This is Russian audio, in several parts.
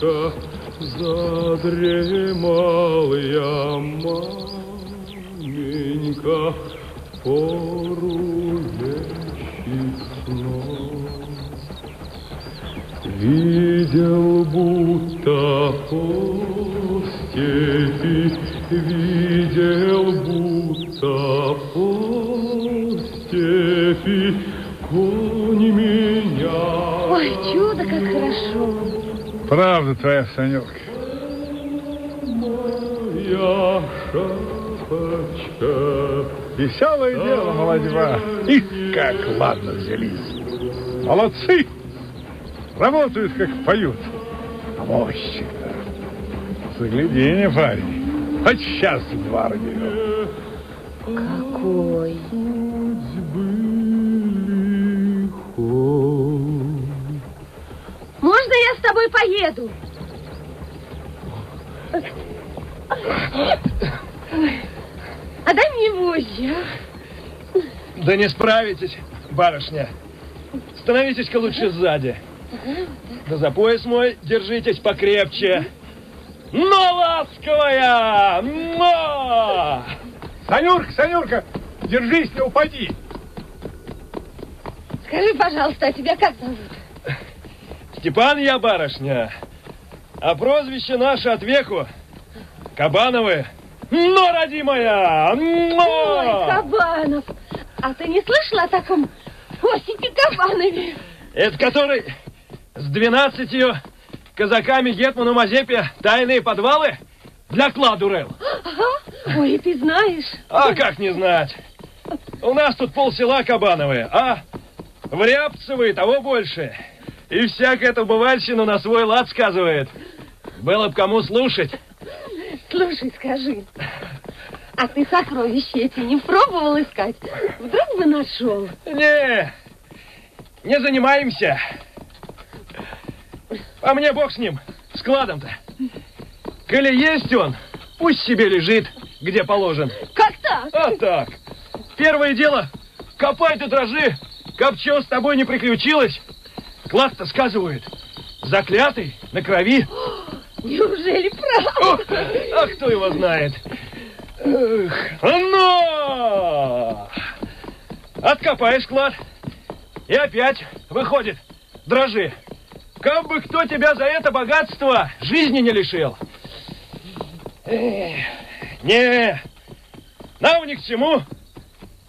Тихо задремал я, маменька, пору вещих снов. Видел, будто по степи, видел, будто по степи конь меня. Ой, чудо, как хорошо. Правда твоя, Санек. Моя шапочка. Веселое дело, молодьба. Их как ладно взялись. Молодцы. Работают, как поют. А мощь-то. Загляденье, парень. Хоть сейчас два родил. Какой? Судьбы Можно я с тобой поеду? А дай мне вожжи, а? Да не справитесь, барышня. Становитесь-ка лучше сзади. Да за пояс мой держитесь покрепче. Но ласковая! Но! Санюрка, Санюрка, держись, не упади. Скажи, пожалуйста, а тебя как зовут? Степан я, барышня. А прозвище наше от веку Кабановы. Но, родимая! Ой, Но! Кабанов! А ты не слышала о таком Осипе Кабанове? Это который с двенадцатью казаками Гетману Мазепе тайные подвалы для кладу рыл. Ага. Ой, ты знаешь. А как не знать? У нас тут полсела Кабановые, а в Рябцево и того больше. И всяк эту бывальщину на свой лад сказывает. Было б кому слушать. Слушай, скажи, а ты сокровища эти не пробовал искать? Вдруг бы нашел? Не, не занимаемся. А мне бог с ним, с кладом-то. Коли есть он, пусть себе лежит, где положен. Как так? А так. Первое дело, копай ты дрожи, копчё с тобой не приключилось. Клад-то сказывают, заклятый, на крови. Неужели О, правда? а кто его знает? Эх, но! Откопаешь клад, и опять выходит, дрожи. Как бы кто тебя за это богатство жизни не лишил. Эх, не, нам ни к чему.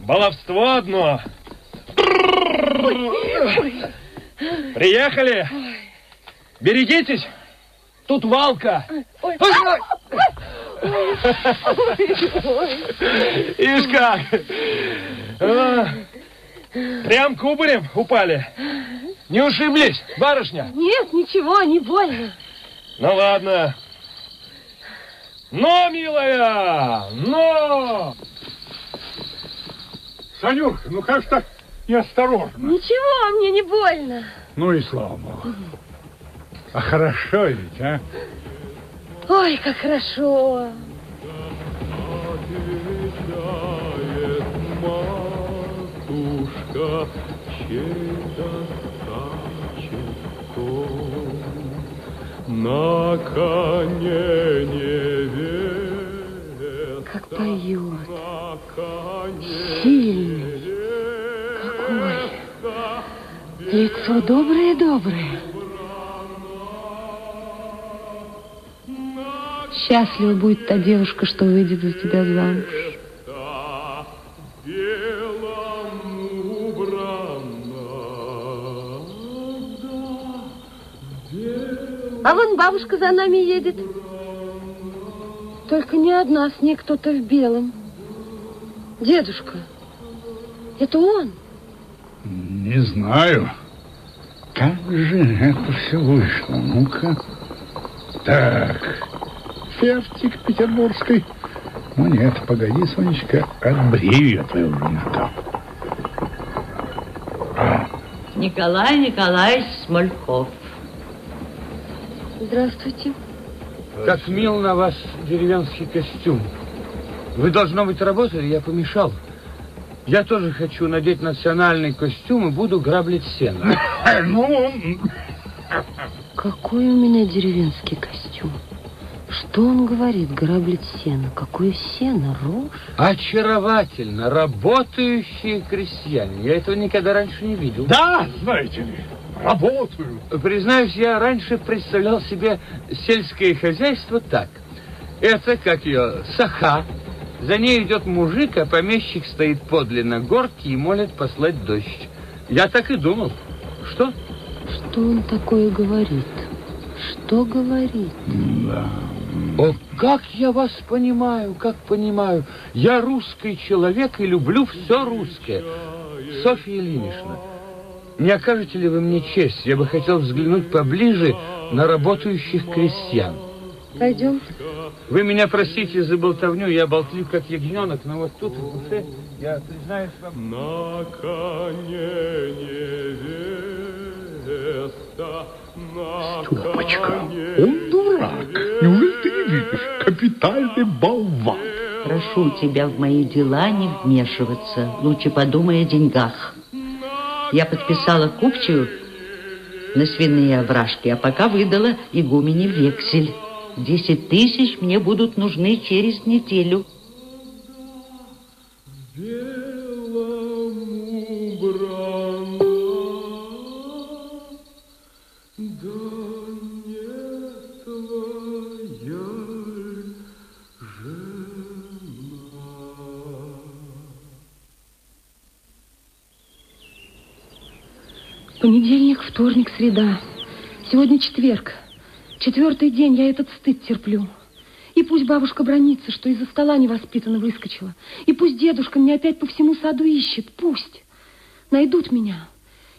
Баловство одно. Приехали. Берегитесь. Тут валка. Ой. Ишь как. А, Прям кубарем упали. Не ушиблись, барышня? Нет, ничего, не больно. Ну ладно. Но, милая, но! Санюрка, ну как же так неосторожно? Ничего, мне не больно. Ну и слава богу. А хорошо ведь, а? Ой, как хорошо. Матушка, чей-то. На коне невеста, Как поет. на Лицо доброе-доброе. Счастлива будет та девушка, что выйдет за тебя замуж. А вон бабушка за нами едет. Только не одна, с ней кто-то в белом. Дедушка, это он. Не знаю. Как же это все вышло? Ну-ка. Так. Фертик петербургской. Ну нет, погоди, Сонечка, отбрею я твою жену. Николай Николаевич Смольков. Здравствуйте. Как мил на вас деревенский костюм. Вы, должно быть, работали, я помешал. Я тоже хочу надеть национальный костюм и буду граблить сено. Ну, Какой у меня деревенский костюм? Что он говорит? Граблит сено. Какое сено? Рожь? Очаровательно. Работающие крестьяне. Я этого никогда раньше не видел. Да, знаете ли, работаю. Признаюсь, я раньше представлял себе сельское хозяйство так. Это, как ее, саха. За ней идет мужик, а помещик стоит подле горки и молит послать дождь. Я так и думал. Что? Что он такое говорит? Что говорит? Да. О, как я вас понимаю, как понимаю. Я русский человек и люблю все русское. Софья Ильинична, не окажете ли вы мне честь? Я бы хотел взглянуть поближе на работающих крестьян. Пойдем. Вы меня простите за болтовню, я болтлив как ягненок, но вот тут в душе я признаюсь вам... На коне невеста, на Степочка, он дурак. Неужели ты не видишь? Капитальный болван. Прошу тебя в мои дела не вмешиваться. Лучше подумай о деньгах. Я подписала купчую на свиные овражки, а пока выдала игумене вексель. Десять тысяч мне будут нужны через неделю. Понедельник, вторник, среда. Сегодня четверг. Четвертый день я этот стыд терплю. И пусть бабушка бронится, что из-за стола невоспитанно выскочила. И пусть дедушка меня опять по всему саду ищет. Пусть. Найдут меня.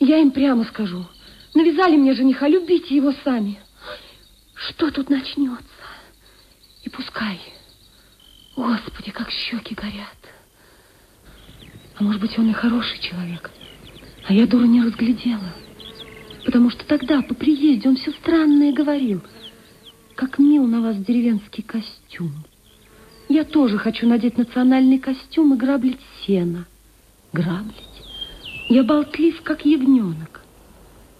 Я им прямо скажу. Навязали мне жениха, любите его сами. Что тут начнется? И пускай. Господи, как щеки горят. А может быть, он и хороший человек. А я, дура, не разглядела. Потому что тогда, по приезде, он все странное говорил. Как мил на вас деревенский костюм. Я тоже хочу надеть национальный костюм и граблить сено. Граблить? Я болтлив, как ягненок.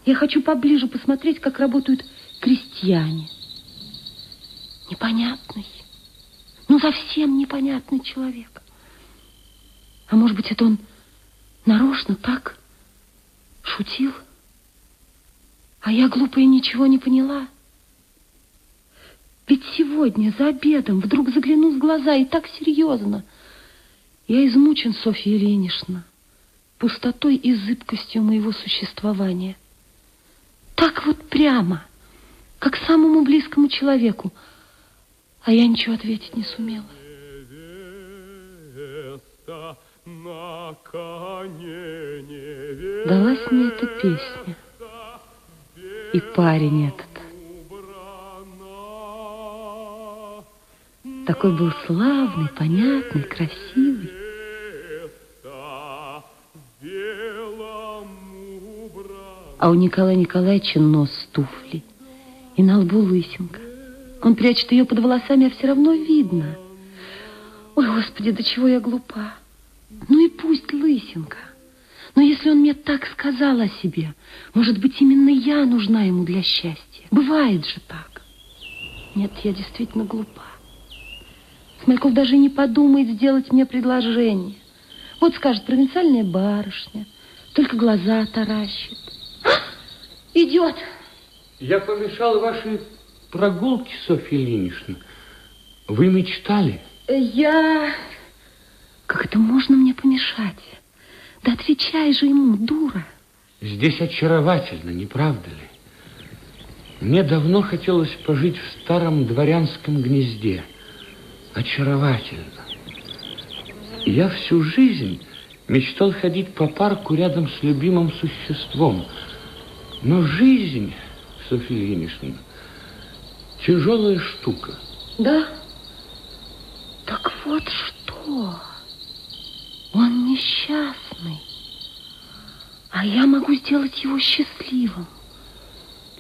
Я хочу поближе посмотреть, как работают крестьяне. Непонятный. Ну, совсем непонятный человек. А может быть, это он нарочно так шутил? А я, глупая, ничего не поняла. Ведь сегодня за обедом вдруг заглянул в глаза и так серьезно. Я измучен, Софья Ильинична, пустотой и зыбкостью моего существования. Так вот прямо, как самому близкому человеку. А я ничего ответить не сумела. Далась мне эта песня. И парень этот. Такой был славный, понятный, красивый. А у Николая Николаевича нос туфли. И на лбу лысинка. Он прячет ее под волосами, а все равно видно. Ой, Господи, до чего я глупа. Ну и пусть лысинка. Но если он мне так сказал о себе, может быть, именно я нужна ему для счастья. Бывает же так. Нет, я действительно глупа. Смольков даже не подумает сделать мне предложение. Вот скажет провинциальная барышня, только глаза таращит. А! Идет. Я помешал вашей прогулке, Софья Ильинична. Вы мечтали? Я... Как это можно мне помешать? Да отвечай же ему, дура. Здесь очаровательно, не правда ли? Мне давно хотелось пожить в старом дворянском гнезде. Очаровательно. Я всю жизнь мечтал ходить по парку рядом с любимым существом. Но жизнь, Софья Ильинична, тяжелая штука. Да? Так вот что. Несчастный. А я могу сделать его счастливым.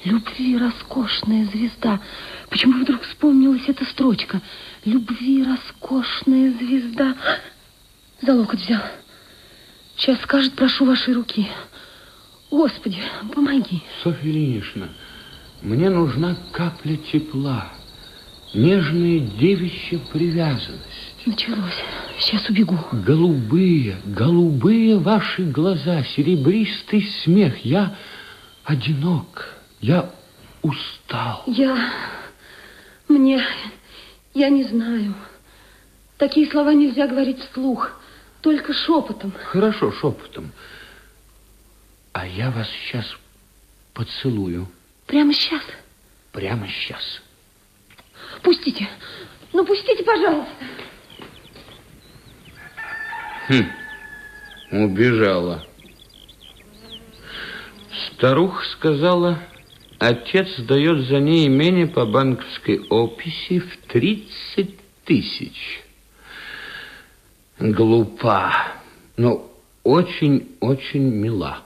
Любви роскошная звезда. Почему вдруг вспомнилась эта строчка? Любви роскошная звезда. За локоть взял. Сейчас скажет, прошу вашей руки. Господи, помоги. Софья Ильинична, Мне нужна капля тепла, нежная девичья привязанность. Началось. Сейчас убегу. Голубые, голубые ваши глаза, серебристый смех. Я одинок, я устал. Я... Мне... Я не знаю. Такие слова нельзя говорить вслух. Только шепотом. Хорошо, шепотом. А я вас сейчас поцелую. Прямо сейчас. Прямо сейчас. Пустите. Ну, пустите, пожалуйста. Хм, убежала. Старуха сказала, отец дает за ней имение по банковской описи в 30 тысяч. Глупа, но очень-очень мила.